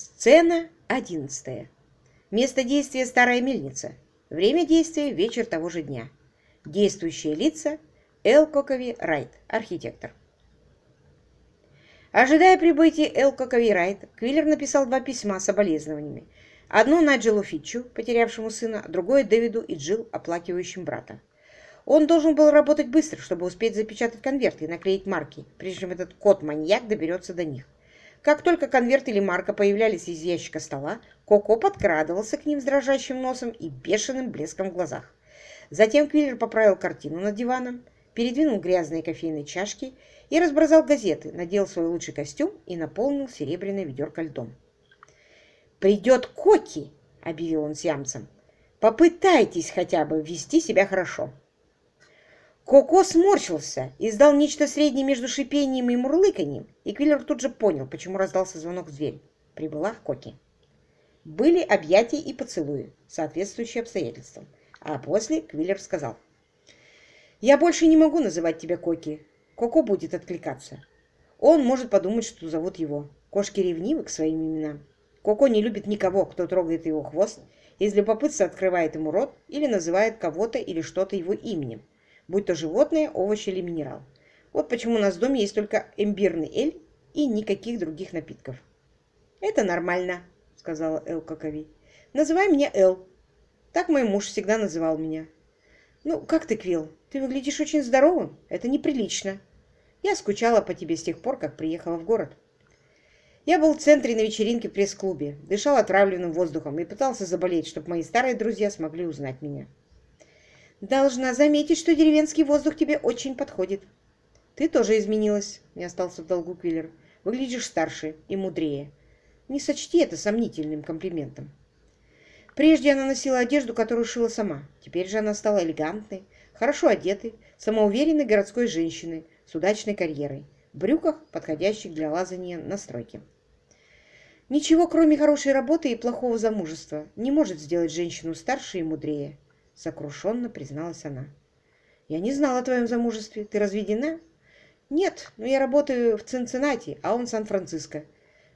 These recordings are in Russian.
Сцена одиннадцатая. Место действия – старая мельница. Время действия – вечер того же дня. Действующие лица – Элкокови Райт, архитектор. Ожидая прибытия Элкокови Райт, Квиллер написал два письма с соболезнованиями. Одно Наджелу Фитчу, потерявшему сына, другое Дэвиду и Джилл, оплакивающим брата. Он должен был работать быстро, чтобы успеть запечатать конверты и наклеить марки, прежде чем этот кот-маньяк доберется до них. Как только конверт или марка появлялись из ящика стола, Коко подкрадывался к ним с дрожащим носом и бешеным блеском в глазах. Затем Квиллер поправил картину над диваном, передвинул грязные кофейные чашки и разбросал газеты, надел свой лучший костюм и наполнил серебряное ведерко льдом. «Придет Коки!» — объявил он сиамцам. «Попытайтесь хотя бы вести себя хорошо!» Коко сморщился, издал нечто среднее между шипением и мурлыканьем, и Квиллер тут же понял, почему раздался звонок в дверь. Прибыла Коки. Были объятия и поцелуи, соответствующие обстоятельствам. А после Квиллер сказал. «Я больше не могу называть тебя Коки. Коко будет откликаться. Он может подумать, что зовут его. Кошки ревнивы к своим именам. Коко не любит никого, кто трогает его хвост, из любопытства открывает ему рот или называет кого-то или что-то его именем будь то животное, овощи или минерал. Вот почему у нас в доме есть только имбирный эль и никаких других напитков. «Это нормально», — сказала Эл Какови. «Называй меня Эл. Так мой муж всегда называл меня». «Ну, как ты, Квилл? Ты выглядишь очень здоровым. Это неприлично. Я скучала по тебе с тех пор, как приехала в город». Я был в центре на вечеринке в пресс-клубе, дышал отравленным воздухом и пытался заболеть, чтобы мои старые друзья смогли узнать меня. Должна заметить, что деревенский воздух тебе очень подходит. Ты тоже изменилась, не остался в долгу Квиллер. Выглядишь старше и мудрее. Не сочти это сомнительным комплиментом. Прежде она носила одежду, которую шила сама. Теперь же она стала элегантной, хорошо одетой, самоуверенной городской женщиной с удачной карьерой, в брюках, подходящих для лазания на стройке. Ничего, кроме хорошей работы и плохого замужества, не может сделать женщину старше и мудрее сокрушенно призналась она. «Я не знала о твоем замужестве. Ты разведена?» «Нет, но я работаю в Цинциннати, а он в Сан-Франциско,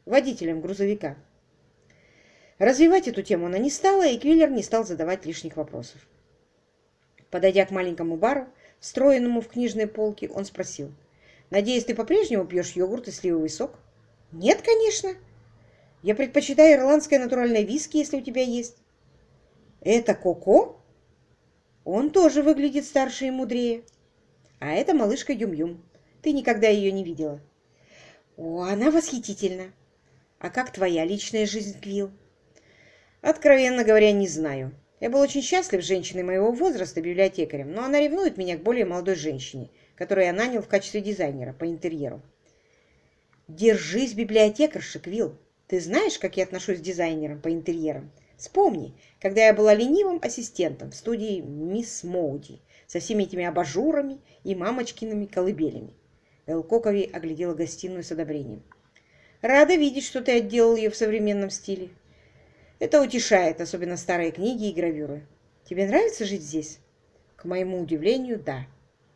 водителем грузовика». Развивать эту тему она не стала, и Квиллер не стал задавать лишних вопросов. Подойдя к маленькому бару, встроенному в книжной полке, он спросил. «Надеюсь, ты по-прежнему пьешь йогурт и сливовый сок?» «Нет, конечно. Я предпочитаю ирландское натуральное виски, если у тебя есть». «Это Коко?» Он тоже выглядит старше и мудрее. А это малышка Юм-Юм. Ты никогда ее не видела. О, она восхитительна. А как твоя личная жизнь, Квилл? Откровенно говоря, не знаю. Я был очень счастлив с женщиной моего возраста, библиотекарем, но она ревнует меня к более молодой женщине, которую я нанял в качестве дизайнера по интерьеру. Держись, библиотекарша, Квилл. Ты знаешь, как я отношусь к дизайнерам по интерьерам? Вспомни, когда я была ленивым ассистентом в студии «Мисс Моуди» со всеми этими абажурами и мамочкиными колыбелями. Элкокови оглядела гостиную с одобрением. «Рада видеть, что ты отделал ее в современном стиле. Это утешает, особенно старые книги и гравюры. Тебе нравится жить здесь?» «К моему удивлению, да.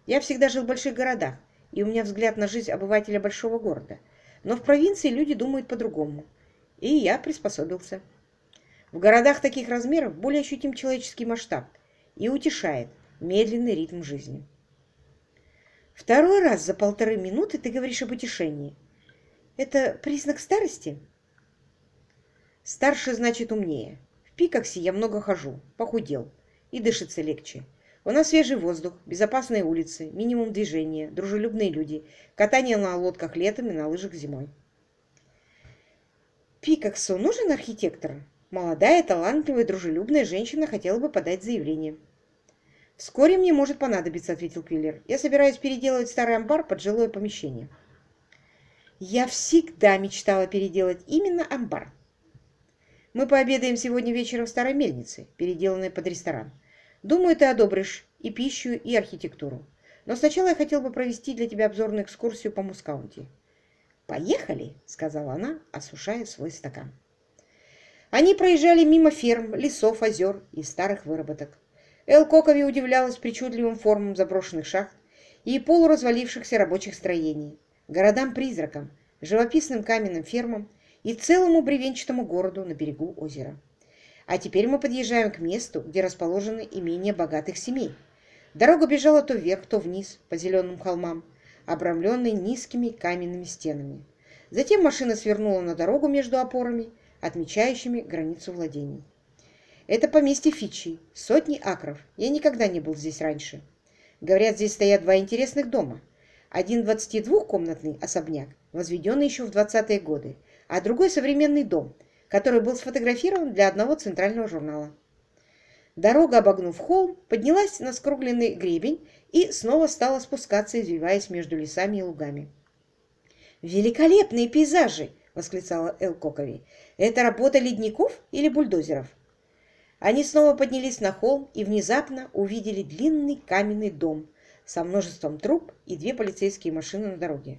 Я всегда жил в больших городах, и у меня взгляд на жизнь обывателя большого города. Но в провинции люди думают по-другому, и я приспособился». В городах таких размеров более ощутим человеческий масштаб и утешает медленный ритм жизни. Второй раз за полторы минуты ты говоришь об утешении. Это признак старости? Старше значит умнее. В Пикаксе я много хожу, похудел, и дышится легче. У нас свежий воздух, безопасные улицы, минимум движения, дружелюбные люди, катание на лодках летом и на лыжах зимой. Пикаксу нужен архитектор? Молодая, талантливая, дружелюбная женщина хотела бы подать заявление. «Вскоре мне может понадобиться», — ответил Квиллер. «Я собираюсь переделывать старый амбар под жилое помещение». «Я всегда мечтала переделать именно амбар». «Мы пообедаем сегодня вечером в старой мельнице, переделанной под ресторан. Думаю, ты одобришь и пищу, и архитектуру. Но сначала я хотел бы провести для тебя обзорную экскурсию по Мускаунти». «Поехали», — сказала она, осушая свой стакан. Они проезжали мимо ферм, лесов, озер и старых выработок. Эл Кокови удивлялась причудливым формам заброшенных шахт и полуразвалившихся рабочих строений, городам-призракам, живописным каменным фермам и целому бревенчатому городу на берегу озера. А теперь мы подъезжаем к месту, где расположены имения богатых семей. Дорога бежала то вверх, то вниз по зеленым холмам, обрамленной низкими каменными стенами. Затем машина свернула на дорогу между опорами, отмечающими границу владений. Это поместье Фичи, сотни акров. Я никогда не был здесь раньше. Говорят, здесь стоят два интересных дома. Один 22-комнатный особняк, возведенный еще в 20-е годы, а другой современный дом, который был сфотографирован для одного центрального журнала. Дорога, обогнув холм, поднялась на скругленный гребень и снова стала спускаться, извиваясь между лесами и лугами. «Великолепные пейзажи!» — восклицала Эл Кокови. «Это работа ледников или бульдозеров?» Они снова поднялись на холм и внезапно увидели длинный каменный дом со множеством труб и две полицейские машины на дороге.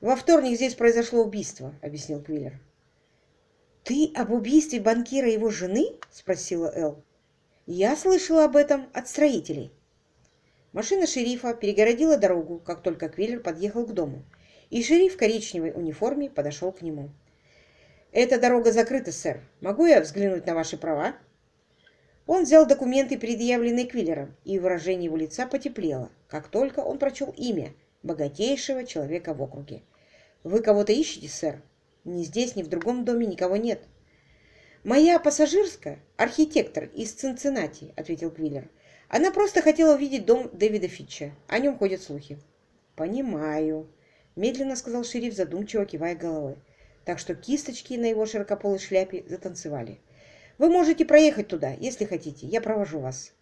«Во вторник здесь произошло убийство», — объяснил Квиллер. «Ты об убийстве банкира и его жены?» — спросила Эл. Я слышала об этом от строителей. Машина шерифа перегородила дорогу, как только Квиллер подъехал к дому, и шериф в коричневой униформе подошел к нему. «Эта дорога закрыта, сэр. Могу я взглянуть на ваши права?» Он взял документы, предъявленные Квиллером, и выражение его лица потеплело, как только он прочел имя богатейшего человека в округе. «Вы кого-то ищете, сэр? Ни здесь, ни в другом доме никого нет». «Моя пассажирская – архитектор из Цинциннати», – ответил Квиллер. «Она просто хотела увидеть дом Дэвида Фитча. О нем ходят слухи». «Понимаю», – медленно сказал шериф, задумчиво кивая головой. Так что кисточки на его широкополой шляпе затанцевали. «Вы можете проехать туда, если хотите. Я провожу вас.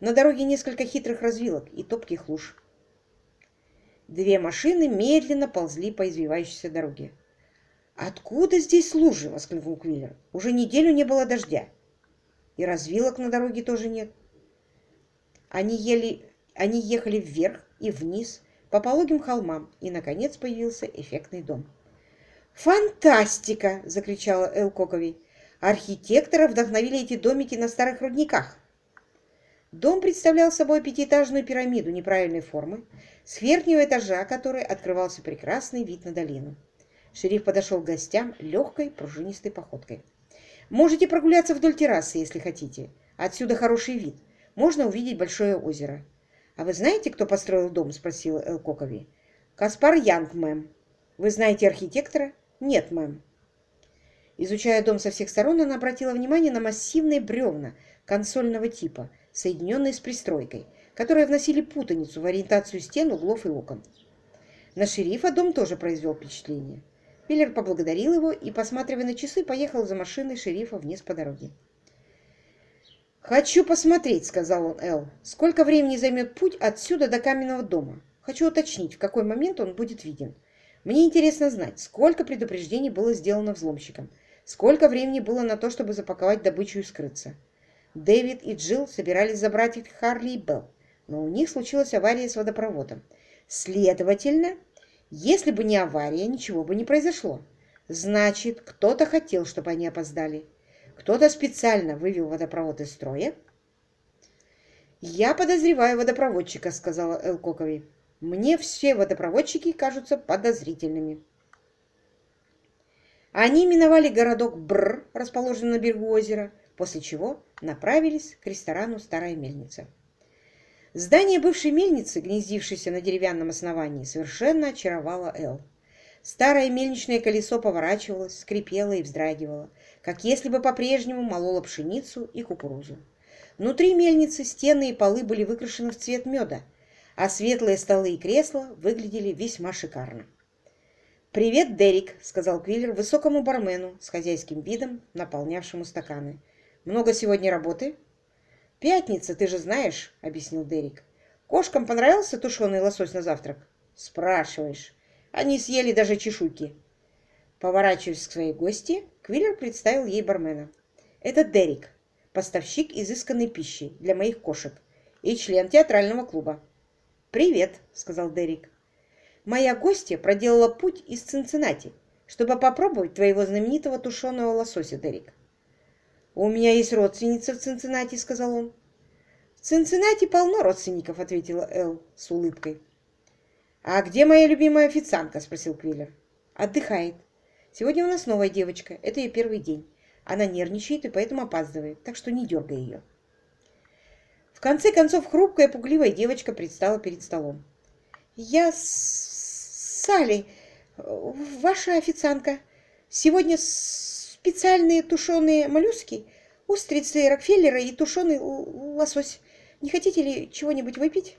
На дороге несколько хитрых развилок и топких луж». Две машины медленно ползли по извивающейся дороге. «Откуда здесь лужи?» — воскликнул Квиллер. «Уже неделю не было дождя. И развилок на дороге тоже нет». Они, ели... Они ехали вверх и вниз по пологим холмам, и, наконец, появился эффектный дом. «Фантастика!» — закричала Эл Кокови. «Архитектора вдохновили эти домики на старых рудниках». Дом представлял собой пятиэтажную пирамиду неправильной формы, с верхнего этажа которой открывался прекрасный вид на долину. Шериф подошел к гостям легкой пружинистой походкой. «Можете прогуляться вдоль террасы, если хотите. Отсюда хороший вид. Можно увидеть большое озеро». «А вы знаете, кто построил дом?» – спросила Эл Кокови. «Каспар Янг, мэм». «Вы знаете архитектора?» «Нет, мэм». Изучая дом со всех сторон, она обратила внимание на массивные бревна консольного типа, соединенные с пристройкой, которые вносили путаницу в ориентацию стен, углов и окон. На шерифа дом тоже произвел впечатление. Миллер поблагодарил его и, посматривая на часы, поехал за машиной шерифа вниз по дороге. «Хочу посмотреть», — сказал он Эл, — «сколько времени займет путь отсюда до каменного дома. Хочу уточнить, в какой момент он будет виден. Мне интересно знать, сколько предупреждений было сделано взломщиком, сколько времени было на то, чтобы запаковать добычу и скрыться. Дэвид и Джилл собирались забрать их Харли и Белл, но у них случилась авария с водопроводом. Следовательно, если бы не авария, ничего бы не произошло. Значит, кто-то хотел, чтобы они опоздали. Кто-то специально вывел водопровод из строя. «Я подозреваю водопроводчика», — сказала Элкокови. «Мне все водопроводчики кажутся подозрительными». Они миновали городок Бр, расположенный на берегу озера, после чего направились к ресторану «Старая мельница». Здание бывшей мельницы, гнездившееся на деревянном основании, совершенно очаровало Эл. Старое мельничное колесо поворачивалось, скрипело и вздрагивало, как если бы по-прежнему мололо пшеницу и кукурузу. Внутри мельницы стены и полы были выкрашены в цвет меда, а светлые столы и кресла выглядели весьма шикарно. «Привет, Дерек», — сказал Квиллер высокому бармену с хозяйским видом, наполнявшему стаканы. «Много сегодня работы?» «Пятница, ты же знаешь», — объяснил Дерек. «Кошкам понравился тушеный лосось на завтрак?» «Спрашиваешь. Они съели даже чешуйки». Поворачиваясь к своей гости, Квиллер представил ей бармена. «Это Дерек, поставщик изысканной пищи для моих кошек и член театрального клуба». «Привет», — сказал Дерек. «Моя гостья проделала путь из Цинциннати, чтобы попробовать твоего знаменитого тушеного лосося, Дерек. «У меня есть родственница в Цинциннати», — сказал он. «В Цинциннати полно родственников», — ответила Эл с улыбкой. «А где моя любимая официантка?» — спросил Квиллер. «Отдыхает. Сегодня у нас новая девочка. Это ее первый день. Она нервничает и поэтому опаздывает, так что не дергай ее. В конце концов, хрупкая, пугливая девочка предстала перед столом. «Я Салли, ваша официантка. Сегодня специальные тушеные моллюски, устрицы Рокфеллера и тушеный лосось. Не хотите ли чего-нибудь выпить?»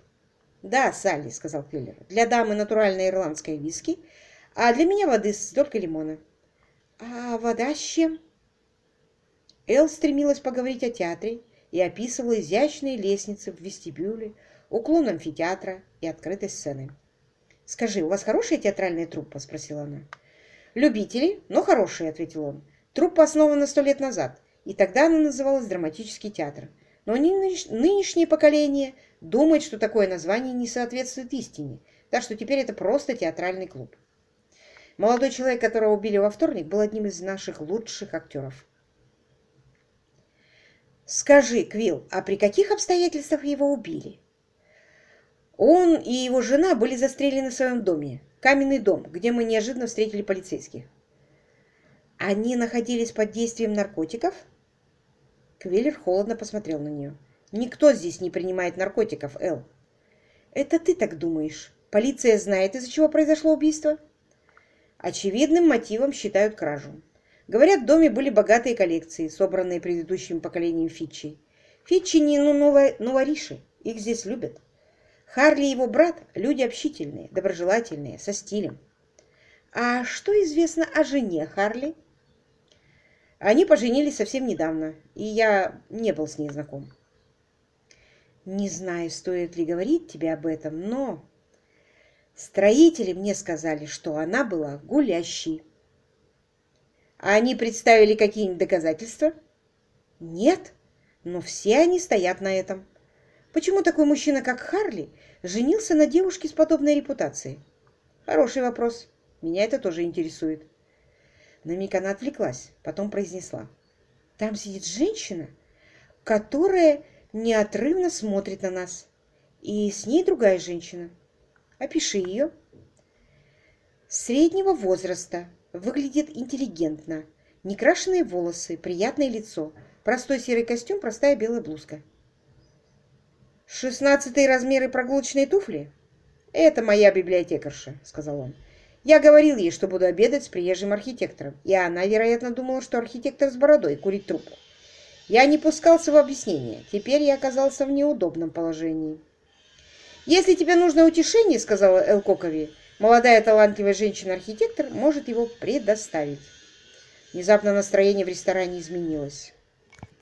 «Да, Салли», — сказал Квиллер. «Для дамы натуральная ирландская виски, а для меня воды с долькой лимона». «А вода с чем?» Эл стремилась поговорить о театре и описывала изящные лестницы в вестибюле, уклон амфитеатра и открытой сцены. «Скажи, у вас хорошая театральная труппа?» – спросила она. «Любители, но хорошие», – ответил он. «Труппа основана сто лет назад, и тогда она называлась Драматический театр. Но нынешнее поколение думает, что такое название не соответствует истине, так что теперь это просто театральный клуб. Молодой человек, которого убили во вторник, был одним из наших лучших актеров. Скажи, Квилл, а при каких обстоятельствах его убили? Он и его жена были застрелены в своем доме, каменный дом, где мы неожиданно встретили полицейских. Они находились под действием наркотиков? Квиллер холодно посмотрел на нее. Никто здесь не принимает наркотиков, Эл. Это ты так думаешь? Полиция знает, из-за чего произошло убийство? Очевидным мотивом считают кражу. Говорят, в доме были богатые коллекции, собранные предыдущим поколением Фитчи. Фитчи не ну, новориши, их здесь любят. Харли и его брат – люди общительные, доброжелательные, со стилем. А что известно о жене Харли? Они поженились совсем недавно, и я не был с ней знаком. Не знаю, стоит ли говорить тебе об этом, но строители мне сказали, что она была гулящей. А они представили какие-нибудь доказательства? Нет, но все они стоят на этом. Почему такой мужчина, как Харли, женился на девушке с подобной репутацией? Хороший вопрос. Меня это тоже интересует. На миг она отвлеклась, потом произнесла. Там сидит женщина, которая неотрывно смотрит на нас. И с ней другая женщина. Опиши ее. Среднего возраста, Выглядит интеллигентно. Некрашенные волосы, приятное лицо. Простой серый костюм, простая белая блузка. «Шестнадцатые размеры прогулочные туфли?» «Это моя библиотекарша», — сказал он. «Я говорил ей, что буду обедать с приезжим архитектором, и она, вероятно, думала, что архитектор с бородой курит трубку. Я не пускался в объяснение. Теперь я оказался в неудобном положении». «Если тебе нужно утешение, — сказала Элкокови, Молодая талантливая женщина-архитектор может его предоставить. Внезапно настроение в ресторане изменилось.